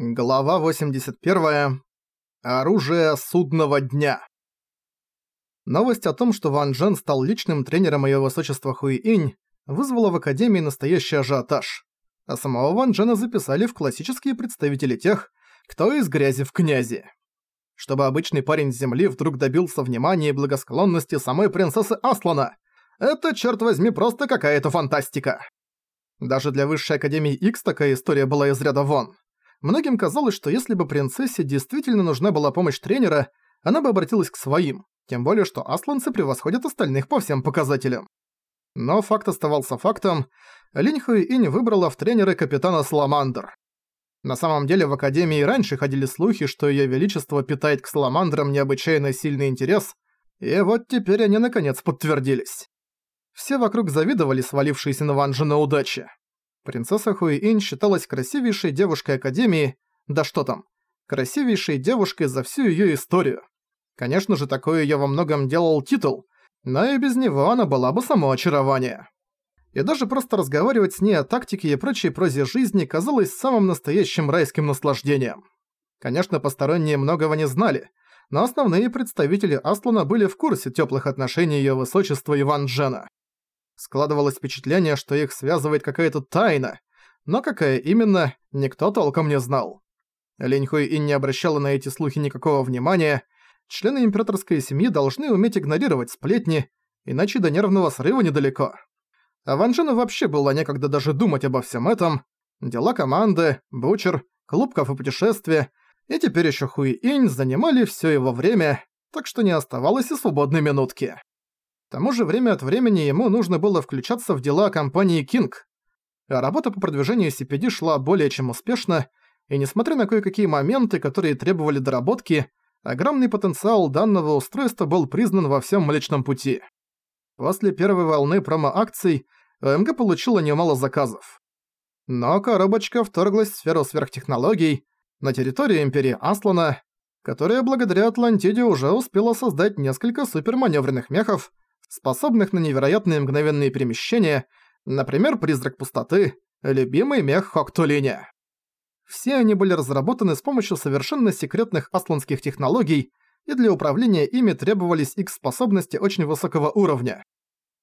Глава 81. Оружие судного дня. Новость о том, что Ван Джен стал личным тренером Её Высочества Хуи Инь, вызвала в Академии настоящий ажиотаж. А самого Ван Джена записали в классические представители тех, кто из грязи в князи. Чтобы обычный парень с земли вдруг добился внимания и благосклонности самой принцессы Аслана. Это, черт возьми, просто какая-то фантастика. Даже для Высшей Академии X такая история была из ряда вон. Многим казалось, что если бы принцессе действительно нужна была помощь тренера, она бы обратилась к своим, тем более что асланцы превосходят остальных по всем показателям. Но факт оставался фактом, Линь Инь выбрала в тренеры капитана Саламандр. На самом деле в Академии раньше ходили слухи, что Её Величество питает к Саламандрам необычайно сильный интерес, и вот теперь они наконец подтвердились. Все вокруг завидовали свалившейся на Ванжина удаче. Принцесса Хуиинь считалась красивейшей девушкой Академии, да что там, красивейшей девушкой за всю её историю. Конечно же, такое я во многом делал титул, но и без него она была бы само очарование. И даже просто разговаривать с ней о тактике и прочей прозе жизни казалось самым настоящим райским наслаждением. Конечно, посторонние многого не знали, но основные представители Аслана были в курсе тёплых отношений её высочества Иван Джена. Складывалось впечатление, что их связывает какая-то тайна, но какая именно, никто толком не знал. Линьхуй и не обращала на эти слухи никакого внимания. Члены императорской семьи должны уметь игнорировать сплетни, иначе до нервного срыва недалеко. А Ван Джену вообще было некогда даже думать обо всем этом. Дела команды, бучер, клубков и путешествия, и теперь ещё Хуи Инь занимали всё его время, так что не оставалось и свободной минутки. К тому же время от времени ему нужно было включаться в дела компании King. А работа по продвижению CPD шла более чем успешно, и несмотря на кое-какие моменты, которые требовали доработки, огромный потенциал данного устройства был признан во всем Млечном Пути. После первой волны промо-акций ОМГ получила немало заказов. Но коробочка вторглась в сферу сверхтехнологий на территории Империи Аслана, которая благодаря Атлантиде уже успела создать несколько суперманевренных мехов, способных на невероятные мгновенные перемещения, например, призрак пустоты, любимый мех Хоктулиня. Все они были разработаны с помощью совершенно секретных асланских технологий, и для управления ими требовались их способности очень высокого уровня.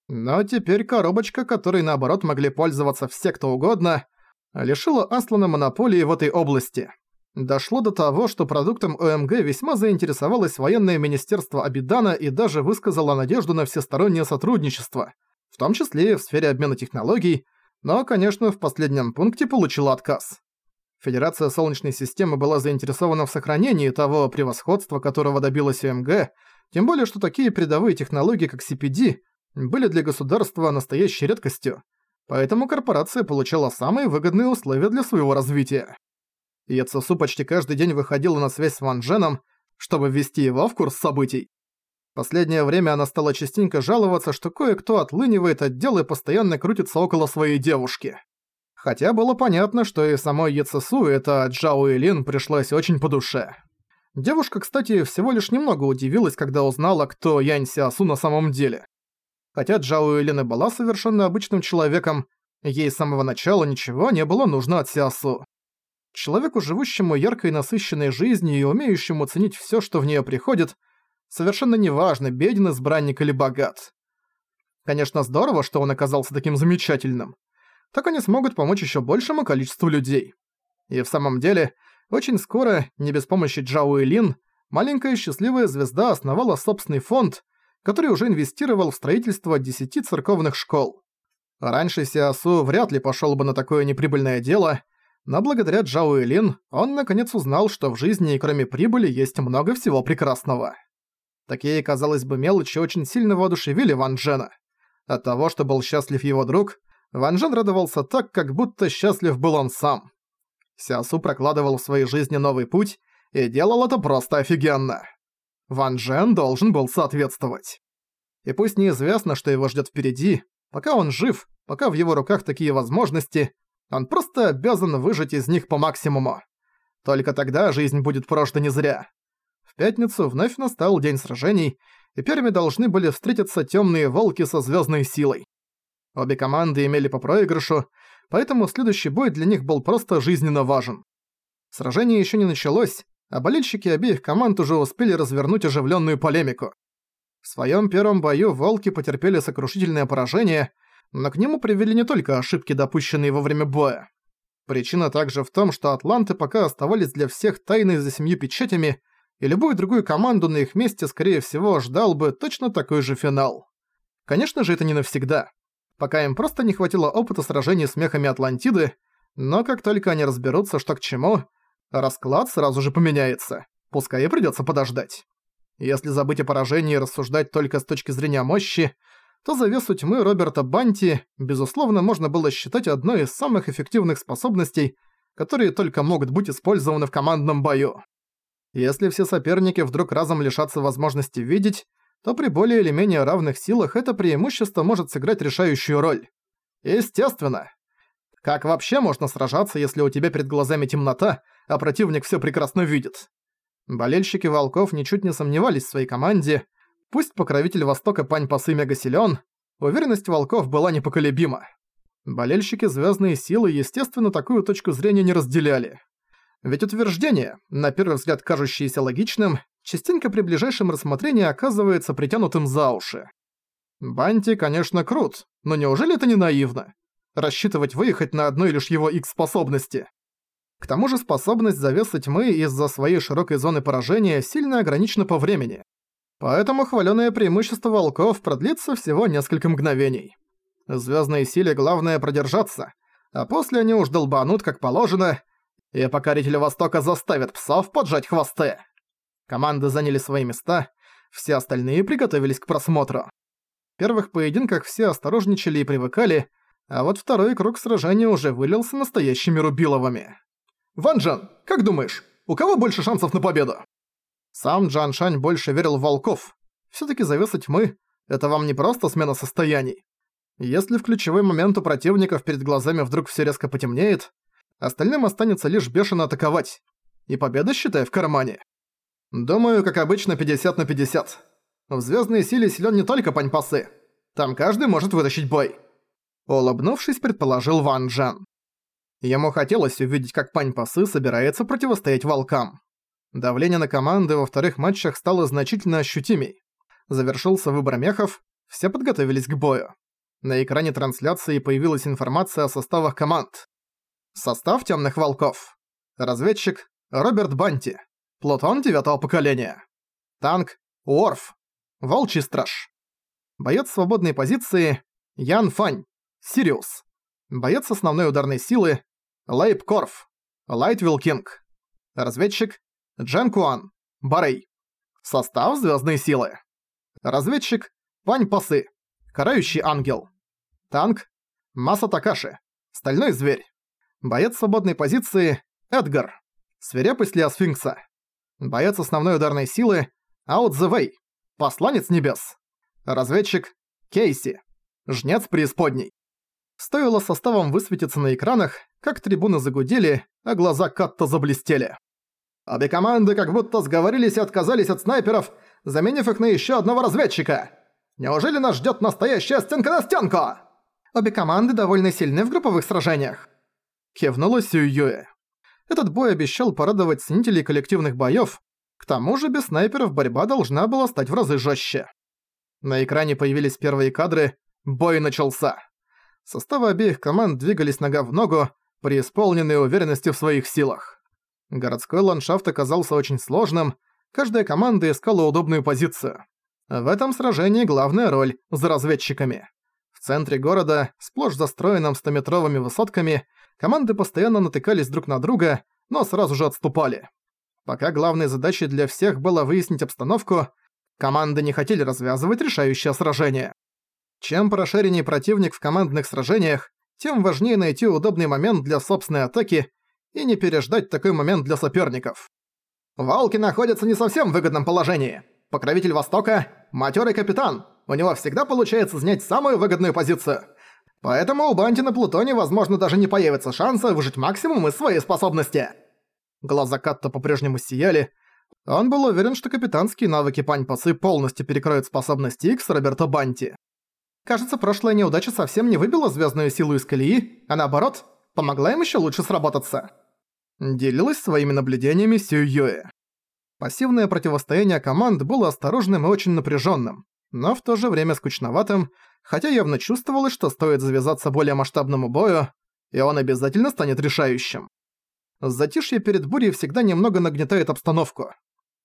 Но теперь коробочка, которой наоборот могли пользоваться все кто угодно, лишила Аслана монополии в этой области. Дошло до того, что продуктом ОМГ весьма заинтересовалось военное министерство Абидана и даже высказало надежду на всестороннее сотрудничество, в том числе и в сфере обмена технологий, но, конечно, в последнем пункте получила отказ. Федерация Солнечной системы была заинтересована в сохранении того превосходства, которого добилась ОМГ, тем более, что такие передовые технологии, как CPD, были для государства настоящей редкостью, поэтому корпорация получала самые выгодные условия для своего развития. Яцесу почти каждый день выходила на связь с Ван Дженом, чтобы ввести его в курс событий. Последнее время она стала частенько жаловаться, что кое-кто отлынивает от дел и постоянно крутится около своей девушки. Хотя было понятно, что и самой Яцесу это Джао и Лин пришлось очень по душе. Девушка, кстати, всего лишь немного удивилась, когда узнала, кто Янь Сиасу на самом деле. Хотя Джао Лин и была совершенно обычным человеком, ей с самого начала ничего не было нужно от Сиасу. Человеку, живущему яркой и насыщенной жизнью и умеющему ценить всё, что в неё приходит, совершенно неважно, беден избранник или богат. Конечно, здорово, что он оказался таким замечательным. Так они смогут помочь ещё большему количеству людей. И в самом деле, очень скоро, не без помощи Джао и Лин, маленькая счастливая звезда основала собственный фонд, который уже инвестировал в строительство 10 церковных школ. Раньше Сиасу вряд ли пошёл бы на такое неприбыльное дело – но благодаря Джао Лин он наконец узнал, что в жизни кроме прибыли есть много всего прекрасного. Такие, казалось бы, мелочи очень сильно воодушевили Ван Джена. От того, что был счастлив его друг, Ван Джен радовался так, как будто счастлив был он сам. Сиасу прокладывал в своей жизни новый путь и делал это просто офигенно. Ван Джен должен был соответствовать. И пусть неизвестно, что его ждет впереди, пока он жив, пока в его руках такие возможности, он просто обязан выжать из них по максимуму. Только тогда жизнь будет прожита не зря. В пятницу вновь настал день сражений, и первыми должны были встретиться темные волки со звездной силой. Обе команды имели по проигрышу, поэтому следующий бой для них был просто жизненно важен. Сражение еще не началось, а болельщики обеих команд уже успели развернуть оживленную полемику. В своем первом бою волки потерпели сокрушительное поражение, но к нему привели не только ошибки, допущенные во время боя. Причина также в том, что атланты пока оставались для всех тайной за семью печатями, и любую другую команду на их месте, скорее всего, ждал бы точно такой же финал. Конечно же, это не навсегда. Пока им просто не хватило опыта сражений с мехами Атлантиды, но как только они разберутся, что к чему, расклад сразу же поменяется. Пускай и придётся подождать. Если забыть о поражении и рассуждать только с точки зрения мощи, то завесу тьмы Роберта Банти, безусловно, можно было считать одной из самых эффективных способностей, которые только могут быть использованы в командном бою. Если все соперники вдруг разом лишатся возможности видеть, то при более или менее равных силах это преимущество может сыграть решающую роль. Естественно. Как вообще можно сражаться, если у тебя перед глазами темнота, а противник всё прекрасно видит? Болельщики Волков ничуть не сомневались в своей команде. Пусть покровитель Востока Пань Пасы мега силён, уверенность Волков была непоколебима. Болельщики Звездные Силы, естественно, такую точку зрения не разделяли. Ведь утверждение, на первый взгляд кажущееся логичным, частенько при ближайшем рассмотрении оказывается притянутым за уши. Банти, конечно, крут, но неужели это не наивно? Рассчитывать выехать на одной лишь его X-способности. К тому же способность завеса тьмы из-за своей широкой зоны поражения сильно ограничена по времени. Поэтому хваленое преимущество волков продлится всего несколько мгновений. Звездной силе главное продержаться, а после они уж долбанут как положено, и покорители Востока заставят псов поджать хвосты. Команды заняли свои места, все остальные приготовились к просмотру. В первых поединках все осторожничали и привыкали, а вот второй круг сражения уже вылился настоящими рубиловыми. «Ван Джан, как думаешь, у кого больше шансов на победу?» Сам Джан Шань больше верил в волков. Всё-таки завеса тьмы — это вам не просто смена состояний. Если в ключевой момент у противников перед глазами вдруг всё резко потемнеет, остальным останется лишь бешено атаковать. И победа, считай, в кармане. Думаю, как обычно, 50 на 50. В звёздной силе силён не только паньпасы. Там каждый может вытащить бой. Улыбнувшись, предположил Ван Джан. Ему хотелось увидеть, как Пань Пасы собирается противостоять волкам. Давление на команды во вторых матчах стало значительно ощутимей. Завершился выбор мехов, все подготовились к бою. На экране трансляции появилась информация о составах команд. Состав Тёмных Волков. Разведчик Роберт Банти. Плутон девятого поколения. Танк Уорф. Волчий страж. Боец свободной позиции Ян Фань. Сириус. Боец основной ударной силы Лейб Корф. Лайтвилл Кинг. Разведчик Джен Куан. Барей. Состав Звездные силы. Разведчик Вань Пасы. Карающий ангел. Танк Маса Такаши. Стальной зверь. Боец свободной позиции Эдгар. Свирепость Леосфинкса. Боец основной ударной силы Аут the. Посланец небес. Разведчик Кейси. Жнец преисподней. Стоило составом высветиться на экранах, как трибуны загудели, а глаза Катта заблестели. Обе команды как будто сговорились и отказались от снайперов, заменив их на еще одного разведчика. Неужели нас ждет настоящая стенка на стенку? Обе команды довольно сильны в групповых сражениях. Кивнула Сююэ. Этот бой обещал порадовать ценителей коллективных боёв, к тому же без снайперов борьба должна была стать в разы жестче. На экране появились первые кадры, бой начался. Составы обеих команд двигались нога в ногу, преисполненные уверенностью в своих силах. Городской ландшафт оказался очень сложным, каждая команда искала удобную позицию. В этом сражении главная роль за разведчиками. В центре города, сплошь застроенном стометровыми высотками, команды постоянно натыкались друг на друга, но сразу же отступали. Пока главной задачей для всех было выяснить обстановку, команды не хотели развязывать решающее сражение. Чем проширеннее противник в командных сражениях, тем важнее найти удобный момент для собственной атаки и не переждать такой момент для соперников. Валки находятся не совсем в выгодном положении. Покровитель Востока – матерый капитан, у него всегда получается занять самую выгодную позицию. Поэтому у Банти на Плутоне, возможно, даже не появится шанса выжить максимум из своей способности. Глаза Катта по-прежнему сияли. Он был уверен, что капитанские навыки Пань-Пасы полностью перекроют способности Икс Роберта Банти. Кажется, прошлая неудача совсем не выбила звездную силу из колеи, а наоборот, помогла им еще лучше сработаться. Делилась своими наблюдениями Сююэ. Пассивное противостояние команд было осторожным и очень напряженным, но в то же время скучноватым, хотя явно чувствовалось, что стоит завязаться более масштабному бою, и он обязательно станет решающим. Затишье перед бурей всегда немного нагнетает обстановку.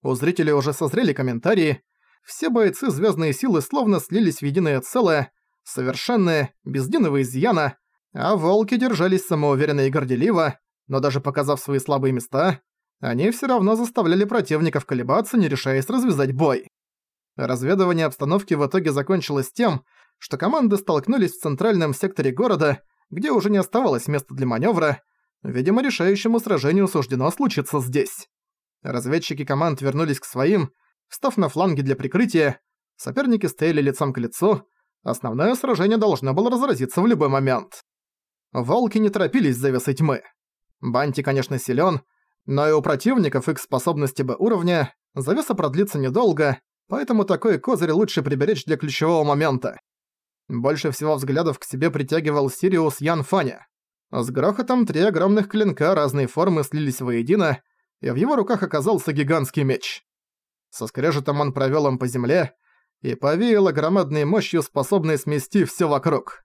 У зрителей уже созрели комментарии, все бойцы Звездные силы словно слились в единое целое, совершенное, без единого изъяна, а волки держались самоуверенно и горделиво, но даже показав свои слабые места, они все равно заставляли противников колебаться, не решаясь развязать бой. Разведывание обстановки в итоге закончилось тем, что команды столкнулись в центральном секторе города, где уже не оставалось места для маневра. Видимо, решающему сражению суждено случиться здесь. Разведчики команд вернулись к своим, встав на фланги для прикрытия, соперники стояли лицом к лицу, основное сражение должно было разразиться в любой момент. Волки не торопились завесы тьмы. Банти, конечно, силен, но и у противников их способности Б уровня завеса продлится недолго, поэтому такой козырь лучше приберечь для ключевого момента. Больше всего взглядов к себе притягивал Сириус Ян Фаня. С грохотом три огромных клинка разной формы слились воедино, и в его руках оказался гигантский меч. Со скрежетом он провёл им по земле и повеяло громадной мощью, способной смести всё вокруг.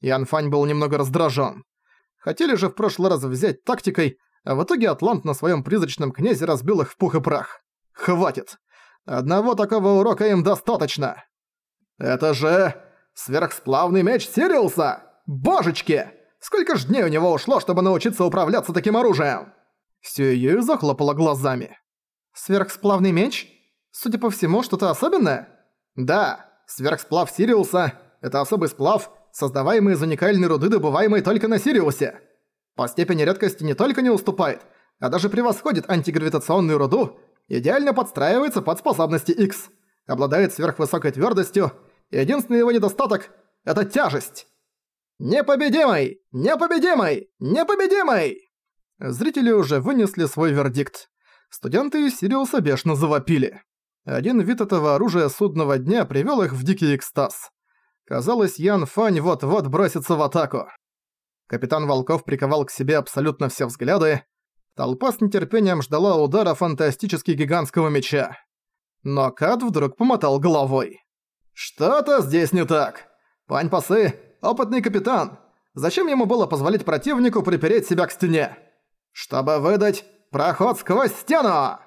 Ян Фань был немного раздражён. Хотели же в прошлый раз взять тактикой, а в итоге Атлант на своём призрачном князе разбил их в пух и прах. Хватит! Одного такого урока им достаточно! Это же... сверхсплавный меч Сириуса! Божечки! Сколько ж дней у него ушло, чтобы научиться управляться таким оружием? Сюю захлопала глазами. Сверхсплавный меч? Судя по всему, что-то особенное? Да, сверхсплав Сириуса — это особый сплав, создаваемый из уникальной руды, добываемой только на Сириусе. По степени редкости не только не уступает, а даже превосходит антигравитационную руду, идеально подстраивается под способности X, обладает сверхвысокой твёрдостью, и единственный его недостаток — это тяжесть. «Непобедимый! Непобедимый! Непобедимый!» Зрители уже вынесли свой вердикт. Студенты из Сириуса бешено завопили. Один вид этого оружия судного дня привёл их в дикий экстаз. Казалось, Ян Фань вот-вот бросится в атаку. Капитан Волков приковал к себе абсолютно все взгляды. Толпа с нетерпением ждала удара фантастически гигантского меча. Но Кат вдруг помотал головой. «Что-то здесь не так. Пань Пасы, опытный капитан. Зачем ему было позволить противнику припереть себя к стене? Чтобы выдать проход сквозь стену!»